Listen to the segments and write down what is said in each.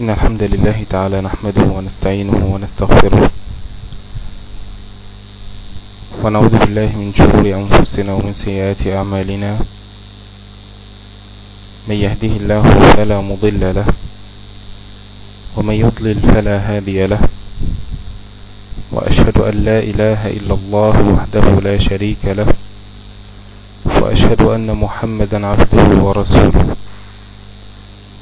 إن الحمد لله تعالى نحمده ونستعينه ونستغفره. ونعوذ بالله من شرور أنفسنا ومن سيئات أعمالنا. من يهده الله فلا مضل له. ومن يضلل فلا هادي له. وأشهد أن لا إله إلا الله وحده لا شريك له. وأشهد أن محمدا عبده ورسوله.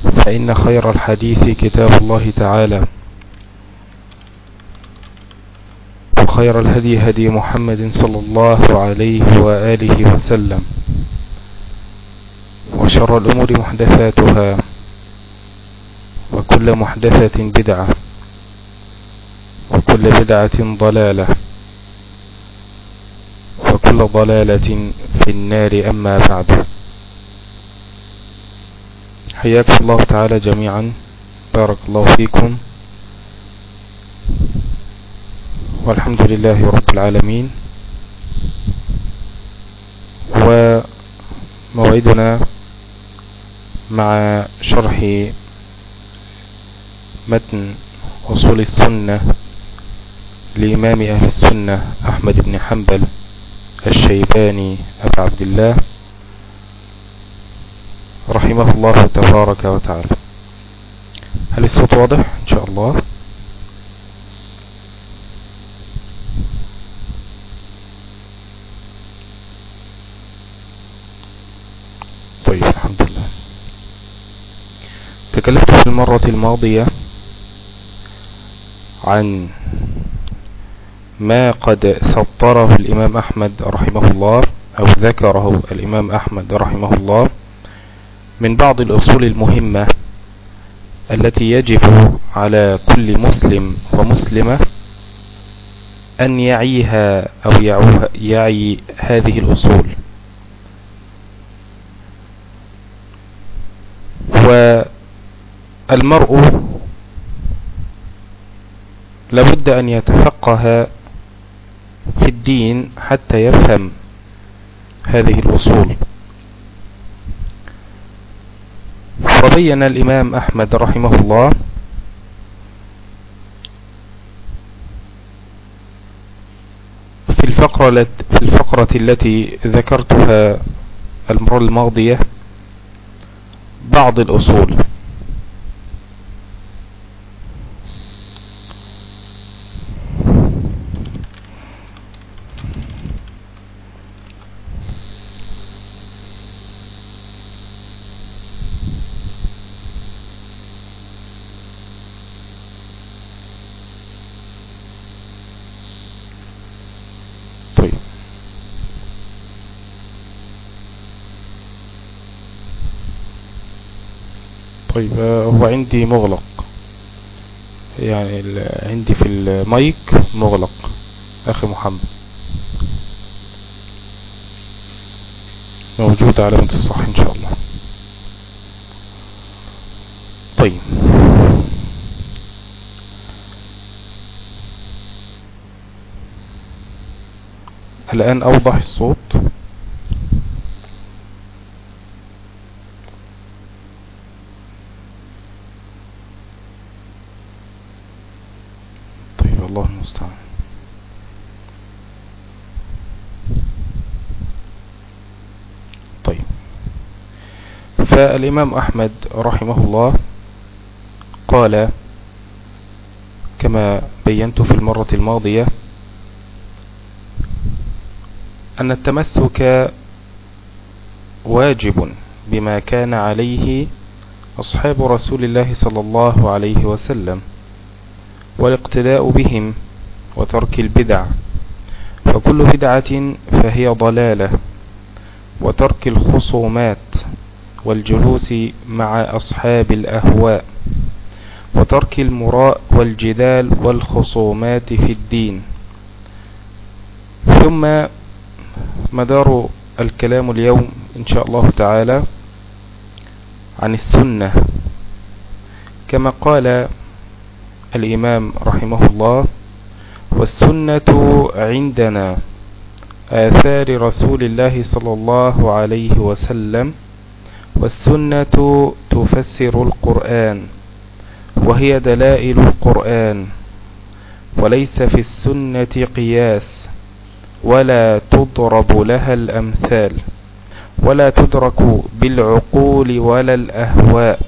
فإن خير الحديث كتاب الله تعالى. وخير الهدي هدي محمد صلى الله عليه وآله وسلم. وشر الأمور محدثاتها. وكل محدثة بدعة. وكل بدعة ضلالة. وكل ضلالة في النار أما بعد. حياكم الله تعالى جميعا. بارك الله فيكم. والحمد لله رب العالمين. وموعدنا مع شرح متن أصول السنة لإمام أهل السنة أحمد بن حنبل الشيباني أبو عبد الله. رحمه الله تبارك وتعالى. هل الصوت واضح؟ إن شاء الله. طيب الحمد لله. تكلمت في المرة الماضية عن ما قد سطره الإمام أحمد رحمه الله أو ذكره الإمام أحمد رحمه الله من بعض الأصول المهمة التي يجب على كل مسلم ومسلمة أن يعيها أو يعي هذه الأصول. والمرء لابد أن يتفقه في الدين حتى يفهم هذه الأصول. وبين الإمام أحمد رحمه الله. في الفقرة, في الفقرة التي ذكرتها المرة الماضية بعض الأصول. طيب هو عندي مغلق. يعني عندي في المايك مغلق. أخي محمد. موجود علامة الصح إن شاء الله. طيب. الآن أوضح الصوت الله المستعان طيب فالإمام أحمد رحمه الله قال كما بينت في المرة الماضية أن التمسك واجب بما كان عليه أصحاب رسول الله صلى الله عليه وسلم والاقتداء بهم وترك البدع فكل بدعة فهي ضلالة وترك الخصومات والجلوس مع أصحاب الأهواء وترك المراء والجدال والخصومات في الدين. ثم مدار الكلام اليوم إن شاء الله تعالى عن السنة. كما قال الإمام رحمه الله والسنة عندنا آثار رسول الله صلى الله عليه وسلم والسنة تفسر القرآن وهي دلائل القرآن وليس في السنة قياس ولا تضرب لها الأمثال ولا تدرك بالعقول ولا الأهواء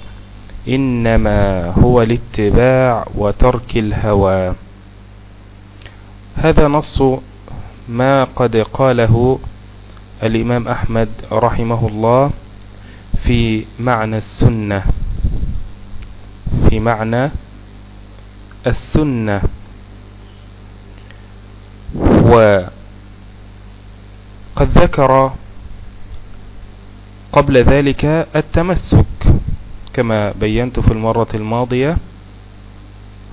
إنما هو الاتباع وترك الهوى. هذا نص ما قد قاله الإمام أحمد رحمه الله. في معنى السنة. في معنى السنة. وقد ذكر قبل ذلك التمسك كما بينت في المرة الماضية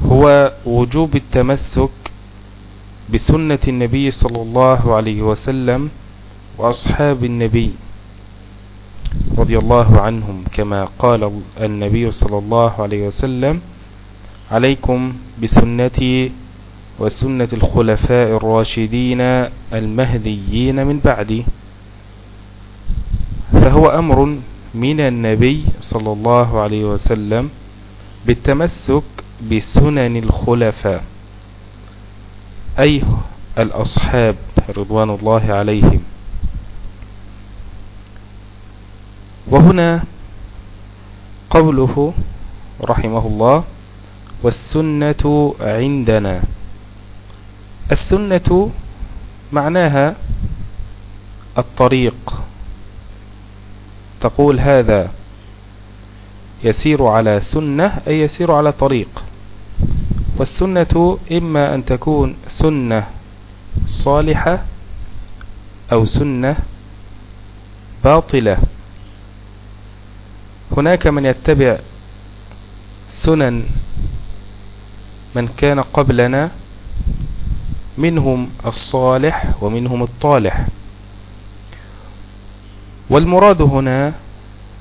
هو وجوب التمسك بسنة النبي صلى الله عليه وسلم وأصحاب النبي. رضي الله عنهم كما قال النبي صلى الله عليه وسلم عليكم بسنتي وسنة الخلفاء الراشدين المهديين من بعدي. فهو أمر من النبي صلى الله عليه وسلم بالتمسك بسنن الخلفاء أي الأصحاب رضوان الله عليهم. وهنا قوله رحمه الله والسنة عندنا. السنة معناها الطريق. تقول هذا يسير على سنة أي يسير على طريق. والسنة إما أن تكون سنة صالحة أو سنة باطلة. هناك من يتبع سنن من كان قبلنا منهم الصالح ومنهم الطالح. والمراد هنا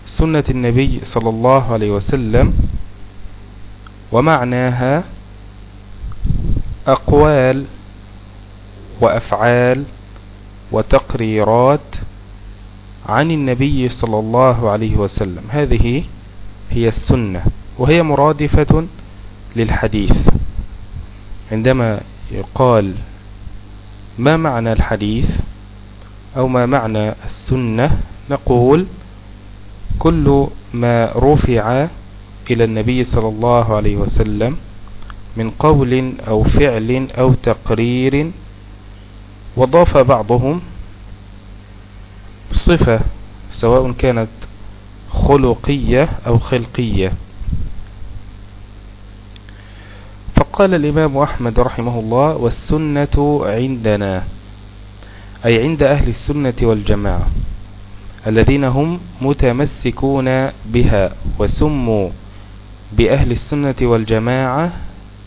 سنة النبي صلى الله عليه وسلم ومعناها أقوال وأفعال وتقريرات عن النبي صلى الله عليه وسلم. هذه هي السنة وهي مرادفة للحديث. عندما يقال ما معنى الحديث أو ما معنى السنة نقول كل ما رفع إلى النبي صلى الله عليه وسلم من قول أو فعل أو تقرير وضاف بعضهم صفة سواء كانت خلقية أو خلقية. فقال الإمام أحمد رحمه الله والسنة عندنا أي عند أهل السنة والجماعة الذين هم متمسكون بها وسموا بأهل السنة والجماعة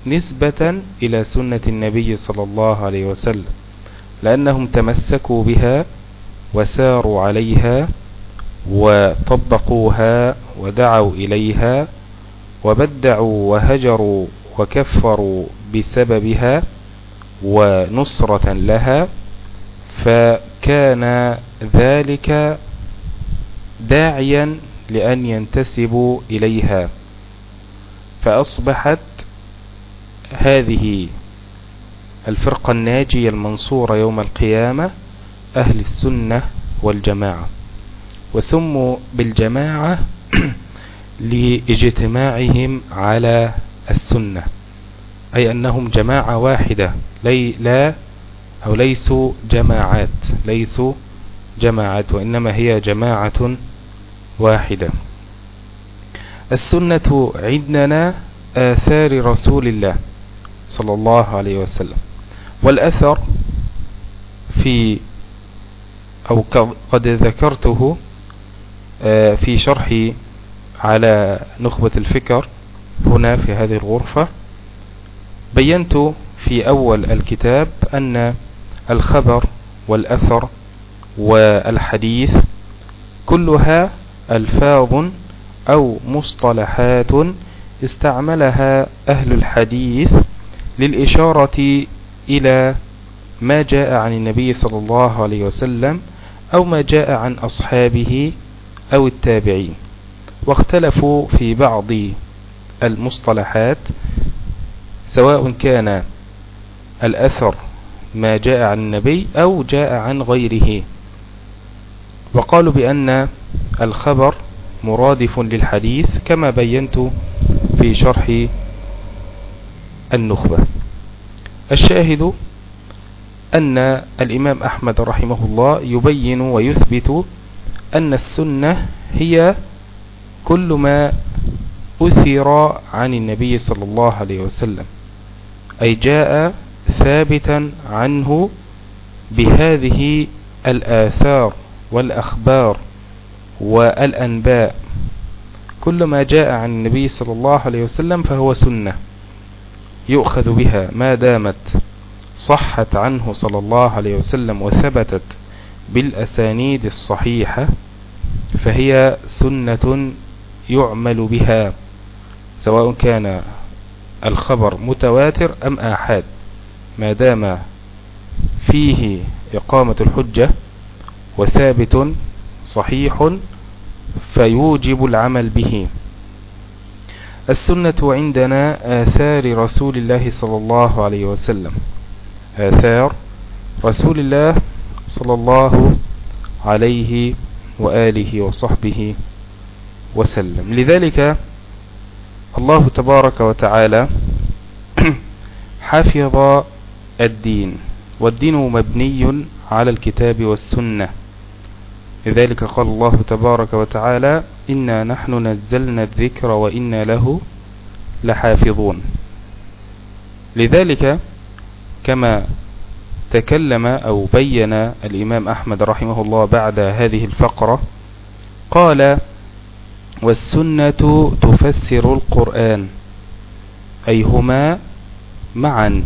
نسبة إلى سنة النبي صلى الله عليه وسلم لأنهم تمسكوا بها وساروا عليها وطبقوها ودعوا إليها وبدعوا وهجروا وكفروا بسببها ونصرة لها فكان ذلك داعيا لأن ينتسبوا إليها فأصبحت هذه الفرقة الناجية المنصورة يوم القيامة أهل السنة والجماعة وسموا بالجماعة لإجتماعهم على السنة أي أنهم جماعة واحدة لي لا أو ليسوا جماعات ليسوا جماعات وإنما هي جماعة واحدة. السنة عندنا آثار رسول الله صلى الله عليه وسلم والأثر في أو قد ذكرته آه، في شرحي على نخبة الفكر هنا في هذه الغرفة بينت في أول الكتاب أن الخبر والأثر والحديث كلها ألفاظ أو مصطلحات استعملها أهل الحديث للإشارة إلى ما جاء عن النبي صلى الله عليه وسلم أو ما جاء عن أصحابه أو التابعين. واختلفوا في بعض المصطلحات سواء كان الأثر ما جاء عن النبي أو جاء عن غيره. وقالوا بأن الخبر مرادف للحديث كما بينت في شرح النخبة. الشاهد أن الإمام أحمد رحمه الله يبين ويثبت أن السنة هي كل ما أثر عن النبي صلى الله عليه وسلم أي جاء ثابتا عنه بهذه الآثار والأخبار والأنباء. كل ما جاء عن النبي صلى الله عليه وسلم فهو سنة يؤخذ بها ما دامت. صحت عنه صلى الله عليه وسلم وثبتت بالأسانيد الصحيحة فهي سنة يعمل بها سواء كان الخبر متواتر أم آحاد. ما دام فيه إقامة الحجة وثابت صحيح فيوجب العمل به. السنة عندنا آثار رسول الله صلى الله عليه وسلم. آثار رسول الله صلى الله عليه وآله وصحبه وسلم. لذلك الله تبارك وتعالى حفظ الدين والدين مبني على الكتاب والسنة. لذلك قال الله تبارك وتعالى إنا نحن نزلنا الذكر وإنا له لحافظون. لذلك كما تكلم أو بين الإمام أحمد رحمه الله بعد هذه الفقرة قال والسنة تفسر القرآن أي هما معا.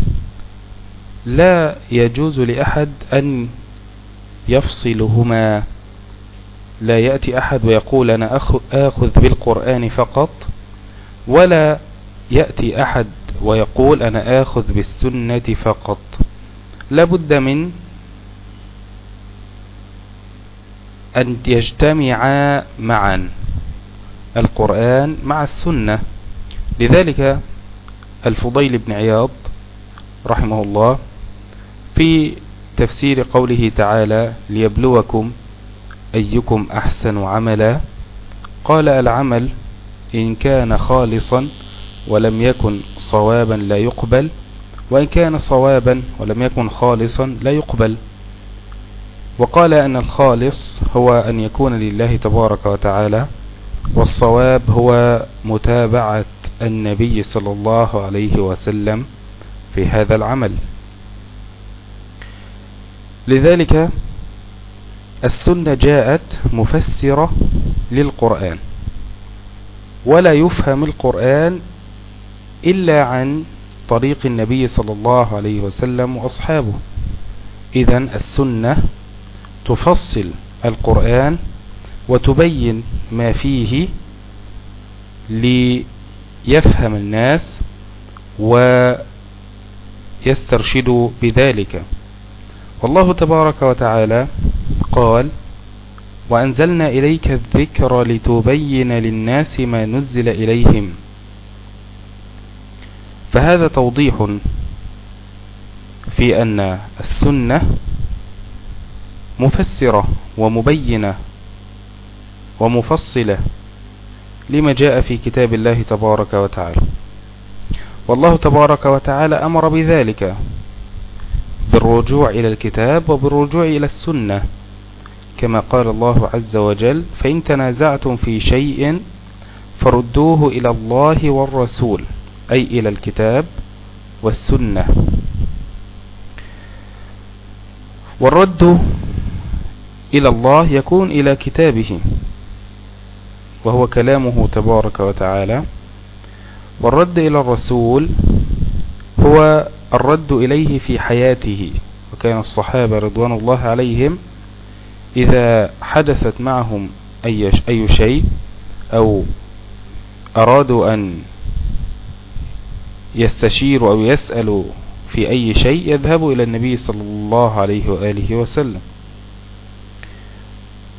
لا يجوز لأحد أن يفصلهما. لا يأتي أحد ويقول أنا آخذ بالقرآن فقط ولا يأتي أحد ويقول أنا آخذ بالسنة فقط. لابد من أن يجتمعا معا القرآن مع السنة. لذلك الفضيل بن عياض رحمه الله في تفسير قوله تعالى ليبلوكم أيكم أحسن عملا قال العمل إن كان خالصا ولم يكن صوابا لا يقبل وإن كان صوابا ولم يكن خالصا لا يقبل. وقال أن الخالص هو أن يكون لله تبارك وتعالى والصواب هو متابعة النبي صلى الله عليه وسلم في هذا العمل. لذلك السنة جاءت مفسرة للقرآن ولا يفهم القرآن إلا عن طريق النبي صلى الله عليه وسلم وأصحابه. إذا السنة تفصل القرآن وتبين ما فيه ليفهم الناس ويسترشدوا بذلك. والله تبارك وتعالى قال وأنزلنا إليك الذكر لتبين للناس ما نزل إليهم. فهذا توضيح في أن السنة مفسرة ومبينة ومفصلة لما جاء في كتاب الله تبارك وتعالى. والله تبارك وتعالى أمر بذلك بالرجوع إلى الكتاب وبالرجوع إلى السنة. كما قال الله عز وجل فإن تنازعتم في شيء فردوه إلى الله والرسول. أي إلى الكتاب والسنة. والرد إلى الله يكون إلى كتابه وهو كلامه تبارك وتعالى. والرد إلى الرسول هو الرد إليه في حياته وكان الصحابة رضوان الله عليهم إذا حدثت معهم أي, شيء أو أرادوا أن يستشيروا أو يسألوا في أي شيء يذهبوا إلى النبي صلى الله عليه وآله وسلم.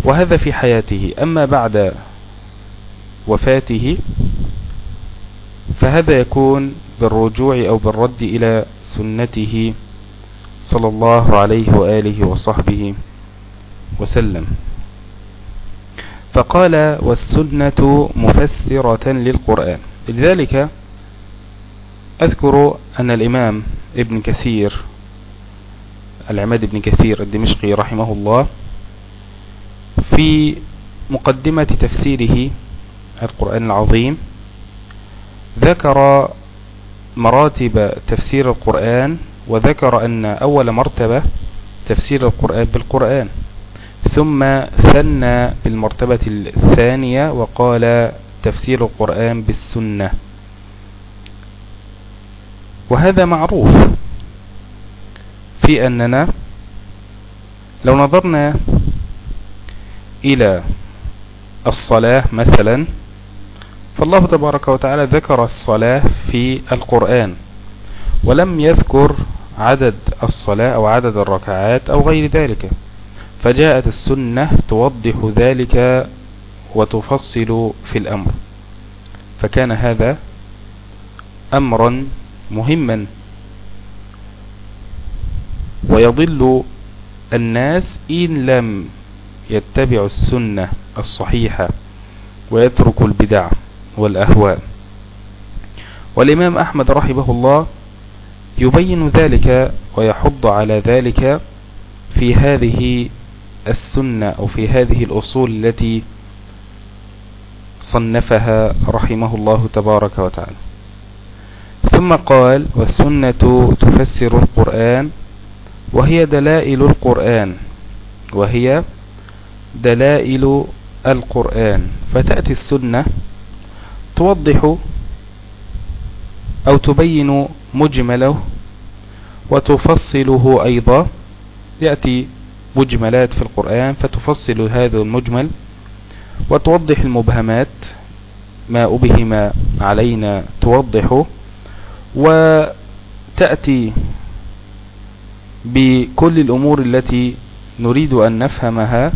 وهذا في حياته. أما بعد وفاته فهذا يكون بالرجوع أو بالرد إلى سنته صلى الله عليه وآله وصحبه وسلم. فقال والسنة مفسرة للقرآن. لذلك أذكر أن الإمام ابن كثير العماد ابن كثير الدمشقي رحمه الله في مقدمة تفسيره القرآن العظيم ذكر مراتب تفسير القرآن وذكر أن أول مرتبة تفسير القرآن بالقرآن ثم ثنى بالمرتبة الثانية وقال تفسير القرآن بالسنة. وهذا معروف في أننا لو نظرنا إلى الصلاة مثلا فالله تبارك وتعالى ذكر الصلاة في القرآن ولم يذكر عدد الصلاة أو عدد الركعات أو غير ذلك فجاءت السنة توضح ذلك وتفصل في الأمر فكان هذا أمرا مهما. ويضل الناس إن لم يتبعوا السنة الصحيحة ويتركوا البدع والأهواء. والإمام أحمد رحمه الله يبين ذلك ويحض على ذلك في هذه السنة أو في هذه الأصول التي صنفها رحمه الله تبارك وتعالى. ثم قال والسنة تفسر القرآن وهي دلائل القرآن وهي دلائل القرآن. فتأتي السنة توضح أو تبين مجمله وتفصله أيضا. يأتي مجملات في القرآن فتفصل هذا المجمل وتوضح المبهمات ما أبهم علينا توضحه. وتأتي بكل الأمور التي نريد أن نفهمها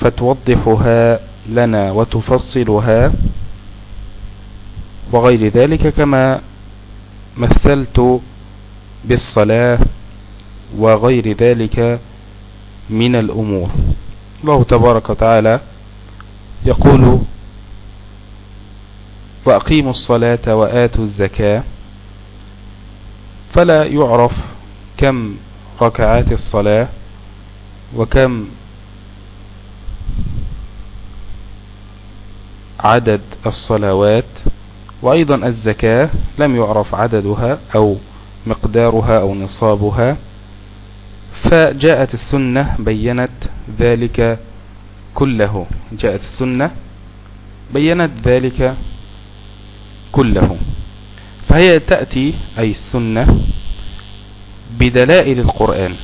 فتوضحها لنا وتفصلها وغير ذلك كما مثلت بالصلاة وغير ذلك من الأمور. الله تبارك وتعالى يقول وأقيموا الصلاة وآتوا الزكاة فلا يعرف كم ركعات الصلاة وكم عدد الصلوات وأيضا الزكاة لم يعرف عددها أو مقدارها أو نصابها فجاءت السنة بينت ذلك كله. جاءت السنة بينت ذلك كله. فهي تأتي أي السنة بدلائل القرآن.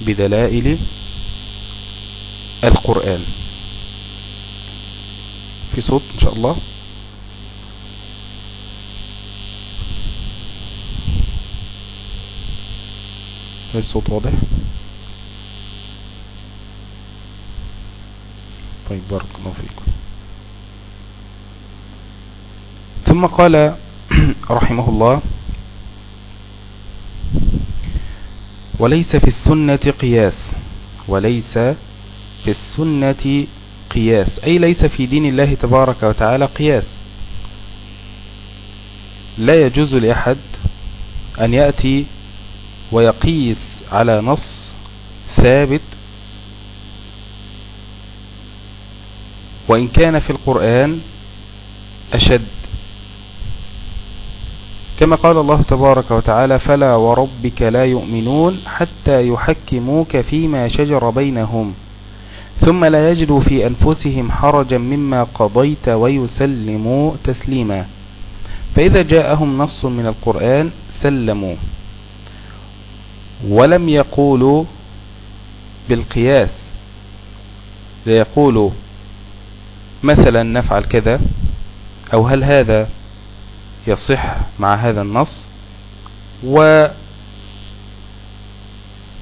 بدلائل القرآن. في صوت إن شاء الله. هل الصوت واضح؟ طيب بارك الله فيكم. ثم قال رحمه الله وليس في السنة قياس. وليس في السنة قياس. أي ليس في دين الله تبارك وتعالى قياس. لا يجوز لأحد أن يأتي ويقيس على نص ثابت. وإن كان في القرآن أشد. كما قال الله تبارك وتعالى فلا وربك لا يؤمنون حتى يحكموك فيما شجر بينهم ثم لا يجدوا في أنفسهم حرجا مما قضيت ويسلموا تسليما. فإذا جاءهم نص من القرآن سلموا ولم يقولوا بالقياس. ليقولوا مثلا نفعل كذا أو هل هذا يصح مع هذا النص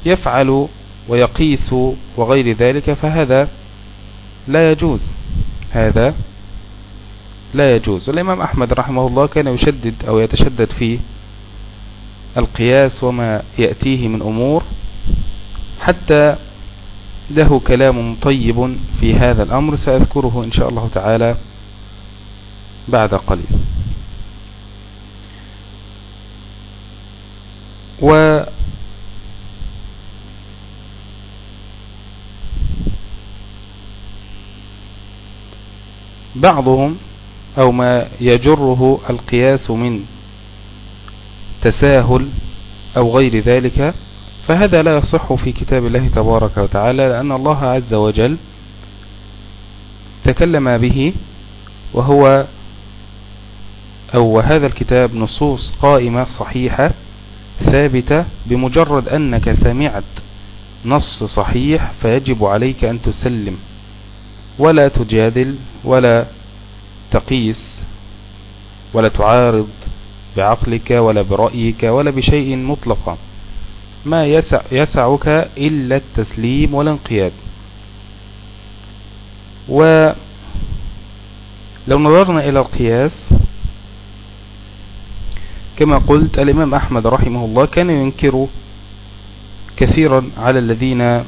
ويفعل ويقيس وغير ذلك فهذا لا يجوز. هذا لا يجوز. والإمام أحمد رحمه الله كان يشدد أو يتشدد في القياس وما يأتيه من أمور حتى له كلام طيب في هذا الأمر سأذكره إن شاء الله تعالى بعد قليل. و بعضهم أو ما يجره القياس من تساهل أو غير ذلك فهذا لا يصح في كتاب الله تبارك وتعالى لأن الله عز وجل تكلم به وهو أو هذا الكتاب نصوص قائمة صحيحة ثابتة بمجرد أنك سمعت نص صحيح فيجب عليك أن تسلم ولا تجادل ولا تقيس ولا تعارض بعقلك ولا برأيك ولا بشيء مطلقا. ما يسع يسعك إلا التسليم والانقياد. ولو نظرنا إلى القياس كما قلت الإمام أحمد رحمه الله كان ينكر كثيرا على الذين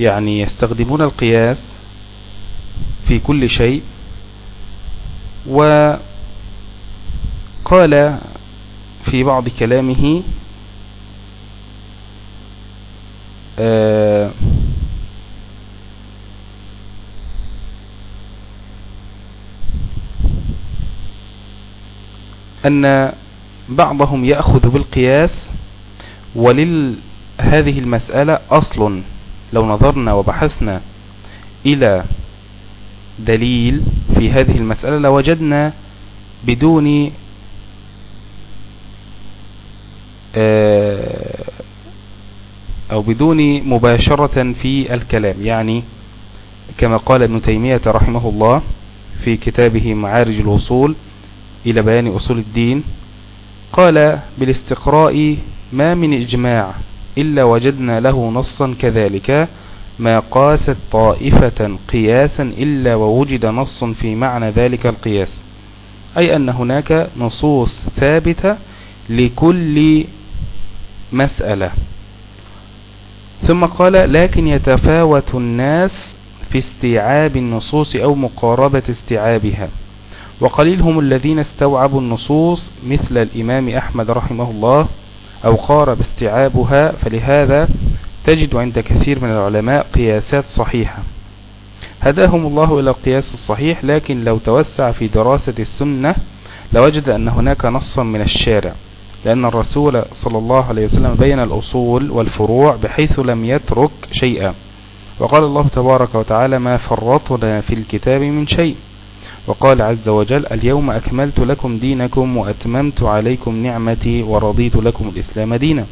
يعني يستخدمون القياس في كل شيء وقال في بعض كلامه آه أن بعضهم يأخذ بالقياس ولل هذه المسألة أصل لو نظرنا وبحثنا إلى دليل في هذه المسألة لوجدنا بدون آه، أو بدون مباشرة في الكلام. يعني كما قال ابن تيمية رحمه الله في كتابه معارج الوصول إلى بيان أصول الدين قال بالاستقراء ما من إجماع إلا وجدنا له نصا كذلك ما قاست طائفة قياسا إلا ووجد نص في معنى ذلك القياس أي أن هناك نصوص ثابتة لكل مسألة. ثم قال لكن يتفاوت الناس في استيعاب النصوص أو مقاربة استيعابها. وقليل هم الذين استوعبوا النصوص مثل الإمام أحمد رحمه الله أو قارب استيعابها فلهذا تجد عند كثير من العلماء قياسات صحيحة. هداهم الله إلى القياس الصحيح لكن لو توسع في دراسة السنة لوجد أن هناك نصا من الشارع لأن الرسول صلى الله عليه وسلم بين الأصول والفروع بحيث لم يترك شيئا. وقال الله تبارك وتعالى ما فرطنا في الكتاب من شيء وقال عز وجل اليوم أكملت لكم دينكم وأتممت عليكم نعمتي ورضيت لكم الإسلام دينا.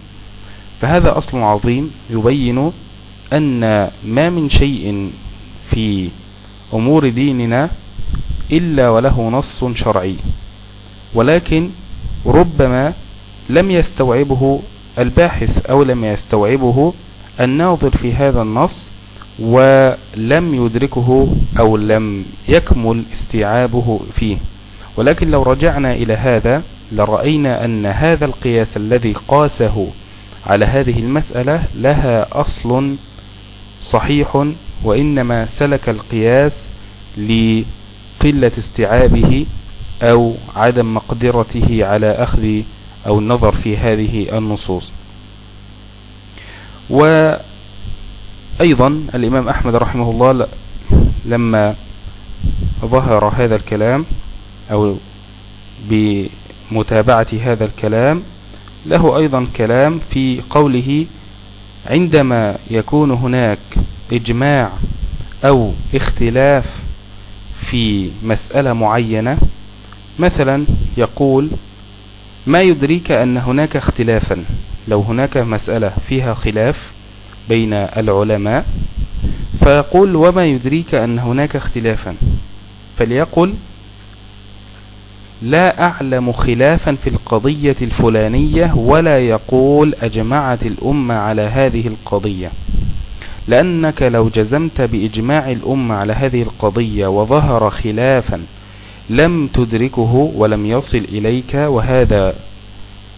فهذا أصل عظيم يبين أن ما من شيء في أمور ديننا إلا وله نص شرعي. ولكن ربما لم يستوعبه الباحث أو لم يستوعبه الناظر في هذا النص ولم يدركه أو لم يكمل استيعابه فيه. ولكن لو رجعنا إلى هذا لرأينا أن هذا القياس الذي قاسه على هذه المسألة لها أصل صحيح وإنما سلك القياس لقلة استيعابه أو عدم مقدرته على أخذ أو النظر في هذه النصوص. وأيضا الإمام أحمد رحمه الله لما ظهر هذا الكلام أو بمتابعة هذا الكلام له أيضا كلام في قوله عندما يكون هناك إجماع أو اختلاف في مسألة معينة مثلا يقول ما يدريك أن هناك اختلافا لو هناك مسألة فيها خلاف بين العلماء فيقول وما يدريك أن هناك اختلافا فليقل لا أعلم خلافا في القضية الفلانية ولا يقول أجمعت الأمة على هذه القضية لأنك لو جزمت بإجماع الأمة على هذه القضية وظهر خلافا لم تدركه ولم يصل إليك وهذا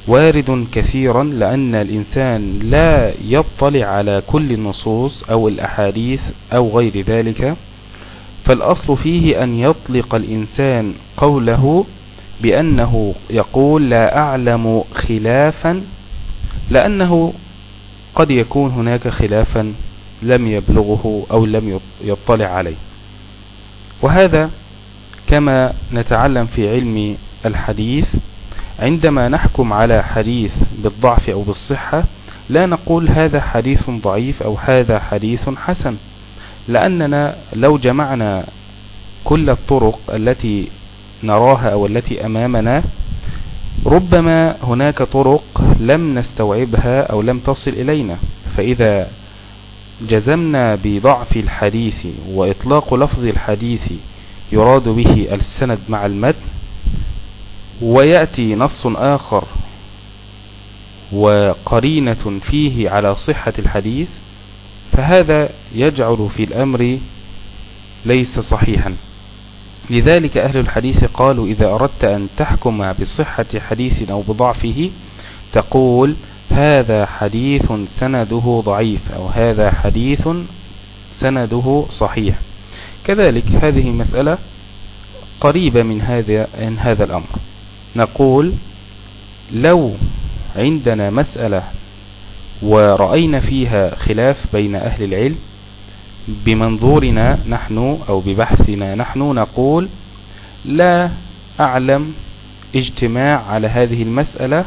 وارد كثيرا لأن الإنسان لا يطلع على كل النصوص أو الأحاديث أو غير ذلك فالأصل فيه أن يطلق الإنسان قوله بأنه يقول لا أعلم خلافا لأنه قد يكون هناك خلافا لم يبلغه أو لم يطلع عليه. وهذا كما نتعلم في علم الحديث عندما نحكم على حديث بالضعف أو بالصحة لا نقول هذا حديث ضعيف أو هذا حديث حسن لأننا لو جمعنا كل الطرق التي نراها أو التي أمامنا ربما هناك طرق لم نستوعبها أو لم تصل إلينا. فإذا جزمنا بضعف الحديث وإطلاق لفظ الحديث يراد به السند مع المتن ويأتي نص آخر وقرينة فيه على صحة الحديث فهذا يجعل في الأمر ليس صحيحا. لذلك أهل الحديث قالوا إذا أردت أن تحكم بصحة حديث أو بضعفه تقول هذا حديث سنده ضعيف أو هذا حديث سنده صحيح. كذلك هذه مسألة قريبة من هذا من هذا الأمر. نقول لو عندنا مسألة ورأينا فيها خلاف بين أهل العلم بمنظورنا نحن أو ببحثنا نحن نقول لا أعلم اجتماع على هذه المسألة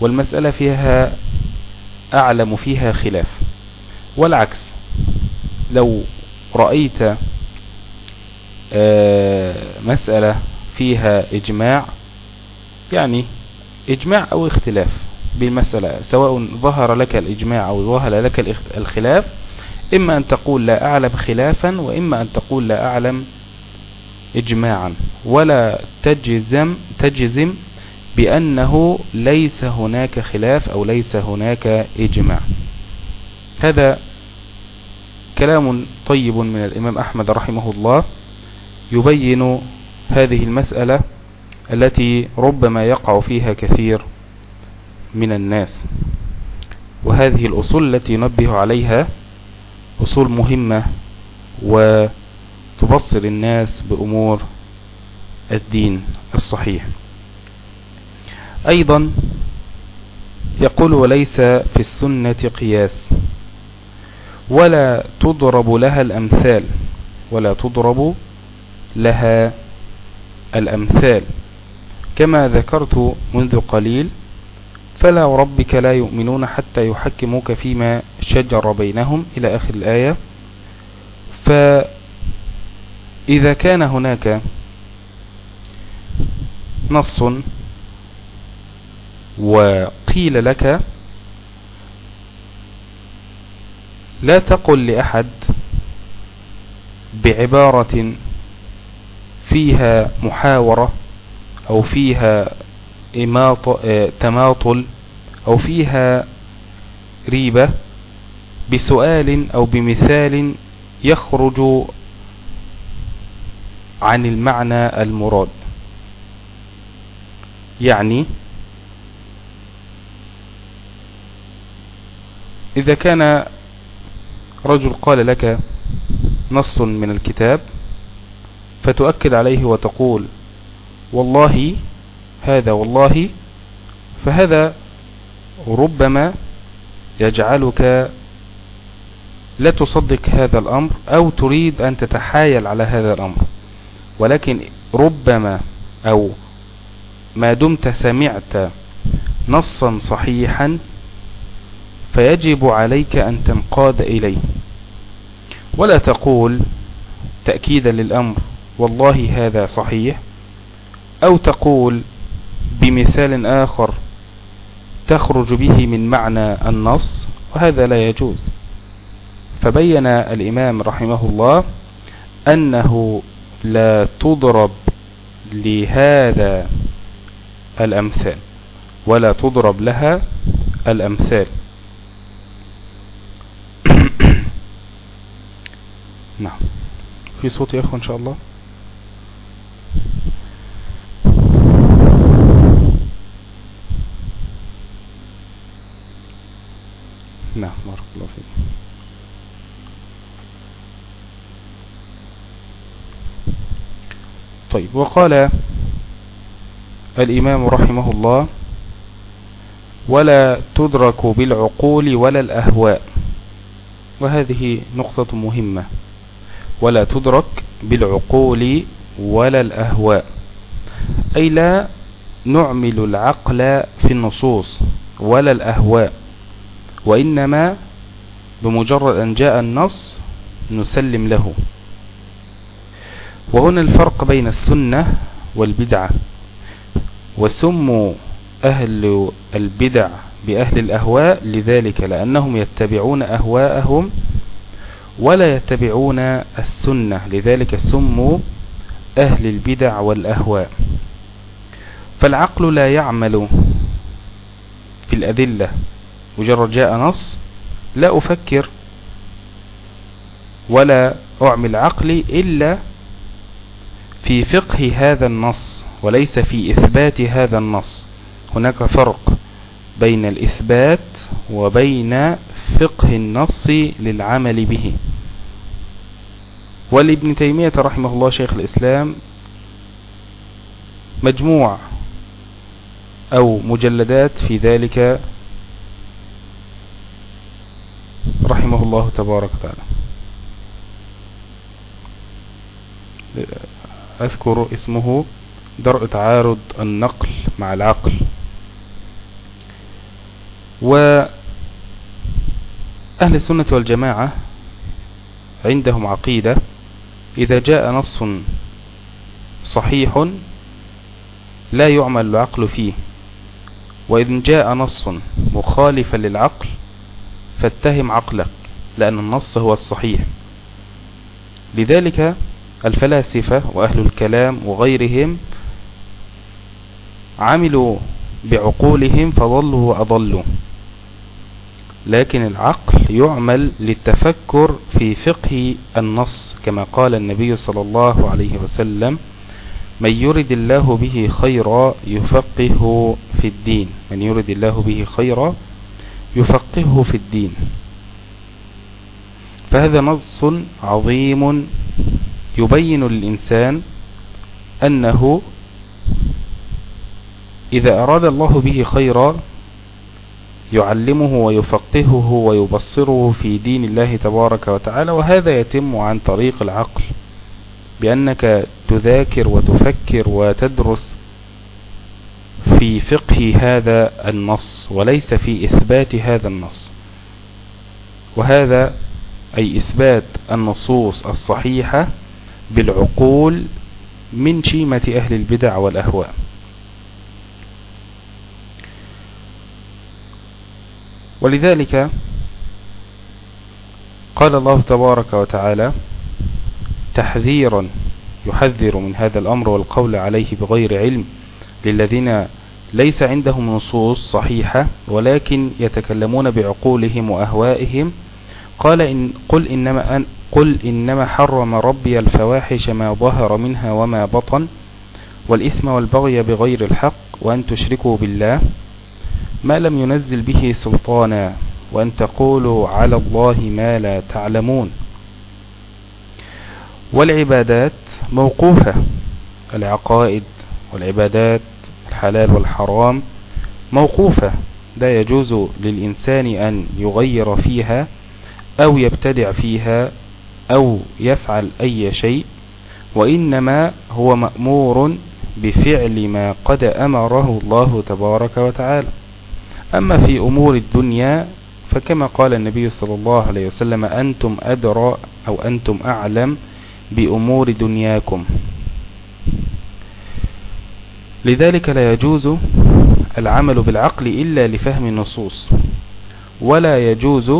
والمسألة فيها أعلم فيها خلاف. والعكس لو رأيت آه، مسألة فيها إجماع يعني إجماع أو اختلاف بالمسألة سواء ظهر لك الإجماع أو ظهر لك الخلاف إما أن تقول لا أعلم خلافا وإما أن تقول لا أعلم إجماعا. ولا تجزم, تجزم بأنه ليس هناك خلاف أو ليس هناك إجماع. هذا كلام طيب من الإمام أحمد رحمه الله يبين هذه المسألة التي ربما يقع فيها كثير من الناس. وهذه الأصول التي ينبه عليها أصول مهمة وتبصر الناس بأمور الدين الصحيح. أيضا يقول وليس في السنة قياس ولا تضرب لها الأمثال ولا تضرب لها الأمثال. كما ذكرت منذ قليل فلا وربك لا يؤمنون حتى يحكموك فيما شجر بينهم إلى آخر الآية. فإذا كان هناك نص وقيل لك لا تقل لأحد بعبارة فيها محاورة أو فيها آه، تماطل أو فيها ريبة بسؤال أو بمثال يخرج عن المعنى المراد. يعني إذا كان رجل قال لك نص من الكتاب فتؤكد عليه وتقول والله هذا والله فهذا ربما يجعلك لا تصدق هذا الأمر أو تريد أن تتحايل على هذا الأمر. ولكن ربما أو ما دمت سمعت نصا صحيحا فيجب عليك أن تنقاد إليه. ولا تقول تأكيدا للأمر والله هذا صحيح. أو تقول بمثال آخر تخرج به من معنى النص وهذا لا يجوز. فبين الإمام رحمه الله أنه لا تضرب لهذا الأمثال ولا تضرب لها الأمثال. نعم. في صوت يا أخوة إن شاء الله. نعم بارك الله فيك. طيب وقال الإمام رحمه الله ولا تدرك بالعقول ولا الأهواء. وهذه نقطة مهمة. ولا تدرك بالعقول ولا الأهواء. أي لا نعمل العقل في النصوص ولا الأهواء. وإنما بمجرد أن جاء النص نسلم له. وهنا الفرق بين السنة والبدعة. وسموا أهل البدع بأهل الأهواء لذلك لأنهم يتبعون أهواءهم ولا يتبعون السنة. لذلك سموا أهل البدع والأهواء. فالعقل لا يعمل في الأدلة. مجرد جاء نص لا أفكر ولا أعمل عقلي إلا في فقه هذا النص وليس في إثبات هذا النص. هناك فرق بين الإثبات وبين فقه النص للعمل به. ولابن تيمية رحمه الله شيخ الإسلام مجموع أو مجلدات في ذلك رحمه الله تبارك وتعالى. أذكر اسمه درء تعارض النقل مع العقل. وأهل السنة والجماعة عندهم عقيدة إذا جاء نص صحيح لا يعمل العقل فيه وإذا جاء نص مخالفا للعقل فاتهم عقلك لأن النص هو الصحيح. لذلك الفلاسفة وأهل الكلام وغيرهم عملوا بعقولهم فضلوا وأضلوا. لكن العقل يعمل للتفكر في فقه النص كما قال النبي صلى الله عليه وسلم من يرد الله به خيرا يفقه في الدين. من يرد الله به خيرا يفقهه في الدين. فهذا نص عظيم يبين للإنسان أنه إذا أراد الله به خيرا يعلمه ويفقهه ويبصره في دين الله تبارك وتعالى وهذا يتم عن طريق العقل بأنك تذاكر وتفكر وتدرس في فقه هذا النص وليس في إثبات هذا النص. وهذا أي إثبات النصوص الصحيحة بالعقول من شيمة أهل البدع والأهواء. ولذلك قال الله تبارك وتعالى تحذيرا يحذر من هذا الأمر والقول عليه بغير علم للذين ليس عندهم نصوص صحيحة ولكن يتكلمون بعقولهم وأهوائهم. قال إن قل إنما, أن قل إنما حرم ربي الفواحش ما ظهر منها وما بطن والإثم والبغي بغير الحق وأن تشركوا بالله ما لم ينزل به سلطانا وأن تقولوا على الله ما لا تعلمون. والعبادات موقوفة العقائد والعبادات الحلال والحرام موقوفة لا يجوز للإنسان أن يغير فيها أو يبتدع فيها أو يفعل أي شيء وإنما هو مأمور بفعل ما قد أمره الله تبارك وتعالى. أما في أمور الدنيا فكما قال النبي صلى الله عليه وسلم أنتم أدرى أو أنتم أعلم بأمور دنياكم. لذلك لا يجوز العمل بالعقل إلا لفهم النصوص ولا يجوز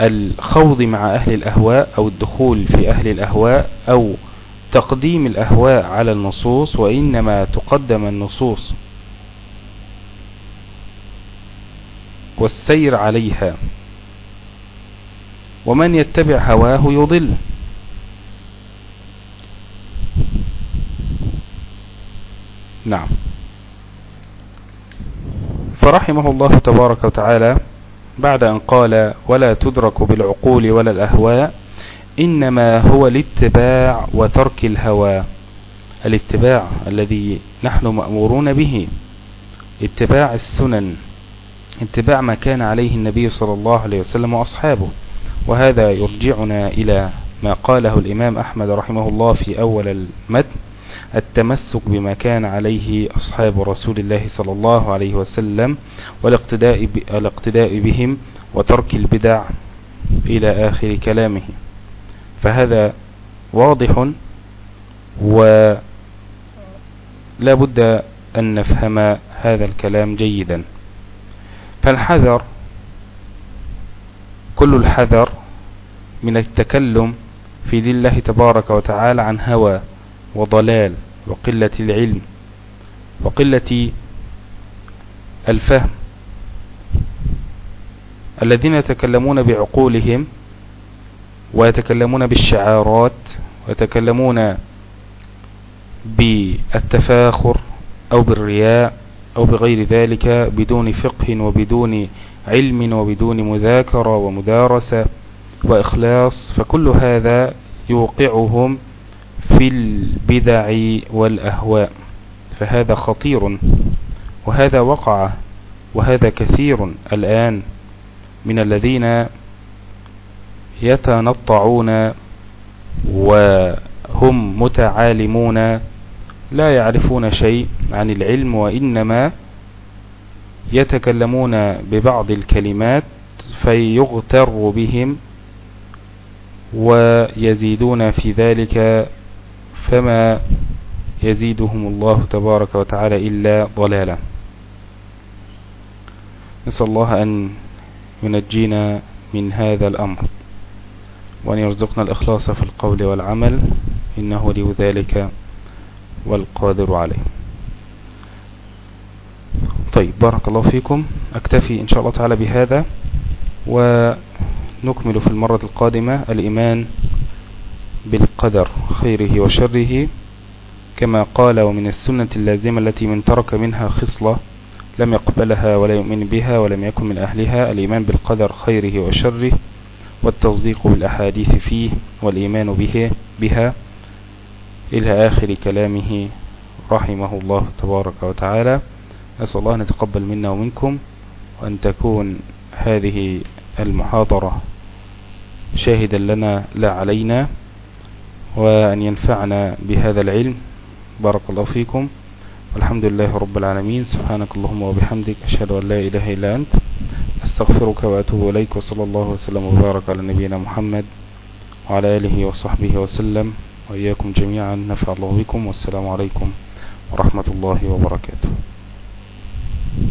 الخوض مع أهل الأهواء أو الدخول في أهل الأهواء أو تقديم الأهواء على النصوص وإنما تقدم النصوص والسير عليها. ومن يتبع هواه يضل. نعم. فرحمه الله تبارك وتعالى بعد أن قال ولا تدرك بالعقول ولا الأهواء إنما هو الاتباع وترك الهوى. الاتباع الذي نحن مأمورون به. اتباع السنن. اتباع ما كان عليه النبي صلى الله عليه وسلم وأصحابه. وهذا يرجعنا إلى ما قاله الإمام أحمد رحمه الله في أول المتن. التمسك بما كان عليه أصحاب رسول الله صلى الله عليه وسلم والاقتداء, الاقتداء بهم وترك البدع إلى آخر كلامه. فهذا واضح ولا بد أن نفهم هذا الكلام جيدا. فالحذر كل الحذر من التكلم في دين الله تبارك وتعالى عن هوى. وضلال وقلة العلم وقلة الفهم الذين يتكلمون بعقولهم ويتكلمون بالشعارات ويتكلمون بالتفاخر أو بالرياء أو بغير ذلك بدون فقه وبدون علم وبدون مذاكرة ومدارسة وإخلاص فكل هذا يوقعهم في البدع والأهواء فهذا خطير وهذا وقع وهذا كثير الآن من الذين يتنطعون وهم متعالمون لا يعرفون شيء عن العلم وإنما يتكلمون ببعض الكلمات فيغتر بهم ويزيدون في ذلك فما يزيدهم الله تبارك وتعالى إلا ضلالا. نسأل الله أن ينجينا من هذا الأمر وأن يرزقنا الإخلاص في القول والعمل إنه لي ذلك والقادر عليه. طيب بارك الله فيكم. أكتفي إن شاء الله تعالى بهذا ونكمل في المرة القادمة الإيمان بالقدر خيره وشره كما قال ومن السنة اللازمة التي من ترك منها خصلة لم يقبلها ولا يؤمن بها ولم يكن من أهلها الإيمان بالقدر خيره وشره والتصديق بالأحاديث فيه والإيمان به بها إلى آخر كلامه رحمه الله تبارك وتعالى. أسأل الله أن يتقبل منا ومنكم وأن تكون هذه المحاضرة شاهدا لنا لا علينا وأن ينفعنا بهذا العلم. بارك الله فيكم. والحمد لله رب العالمين. سبحانك اللهم وبحمدك. أشهد أن لا إله إلا أنت. أستغفرك وأتوب إليك. وصلى الله وسلم وبارك على نبينا محمد وعلى آله وصحبه وسلم. وإياكم جميعا. نفع الله بكم. والسلام عليكم ورحمة الله وبركاته.